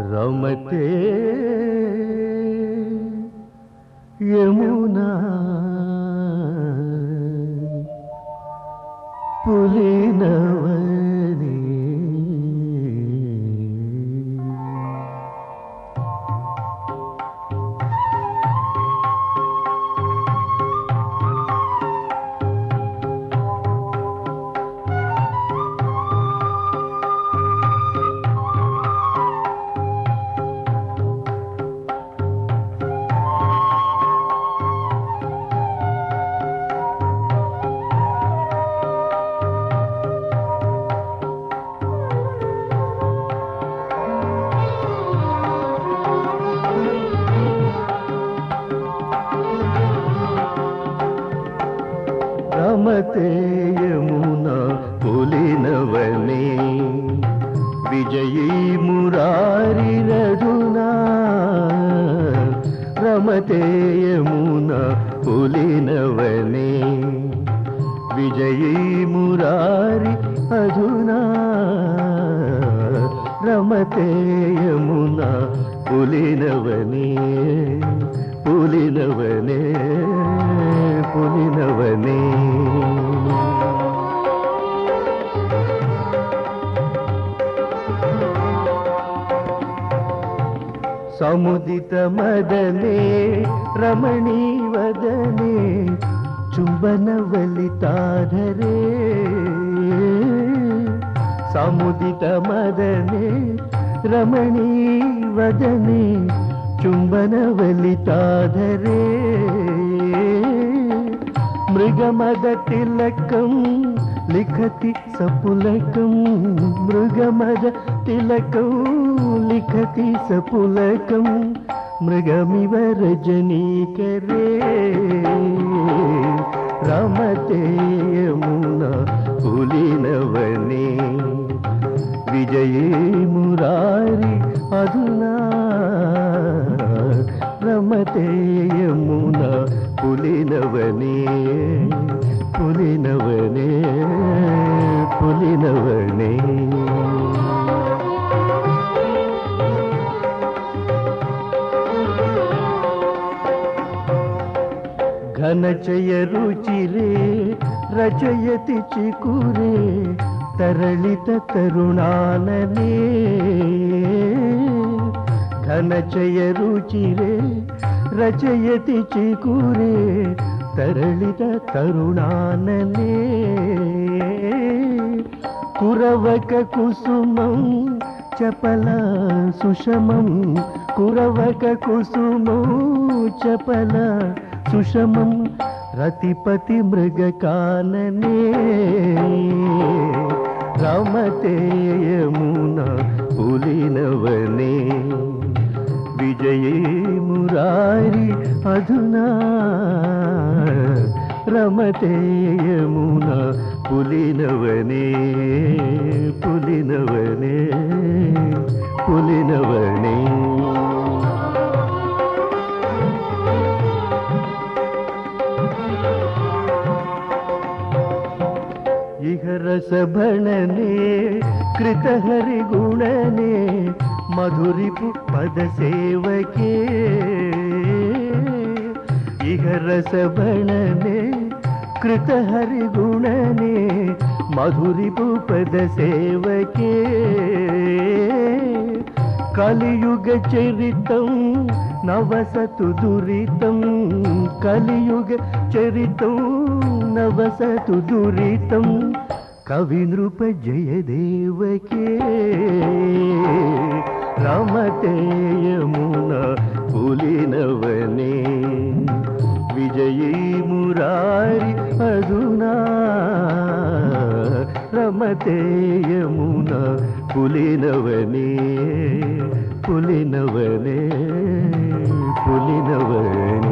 रमते यमुना पुलिना రమతే యమునా పులినవనే విజయీ మురారి రఘునా రమతే యమునా పులినవనే విజయీ మురారి అధునా రమతేయమున పులినవనే పులినవనే పులినవనే समुदित मदने, रमणी वदने चुम्बनवलिताधरे समुदित मदने, रमणी वदने चुम्बनवलिताधरे मृगमद तिलक लिखति सपुलकं, मृगमद तिलकम् ಲಿಖತಿ ಸಪುಲಕಂ ಮೃಗಮಿವ ರಜನೀಕರೇ ರಮತೆಯ ಮುನ ಕುಲಿನವನೇ ವಿಜಯೇ ಮುರಾರಿ ಅಧುನಾ ರಮತೆಯ ಮುನ ಕುಲಿನವನೇ ಕುಲಿನವನೇ ಕುಲಿನವನೇ పులినవనే పులినవనే ఘనచయ రుచిరే రచయతి చికురే తరళిత తరుణాననే ఘనచయ రుచిరే రచయతి చికురే తరళిత తరుణాననే కురవక కుసుమం చపల సుషమం కురవక కుసుమం చపల సుషమం రతిపతి మృగకాననే రమతే పులినవనే విజయే మురారి అధునా రమతేయమున పులినవనే పులినవనే పులినవనే ఇహ రసభణనే కృతహరి గుణనే మధురిపు పద సేవకే ఇహ రసభణనే కృతహరి గుణనే మధురిపు పద సేవకే కలియుగ చరితం నవసతు దురితం కలియుగ కవి నృప జయదేవకే రమతే యమునా పులినవనే. విజయీ మురారి అదునా. రమతేయమున పులినవనే. పులినవనే పులినవనే.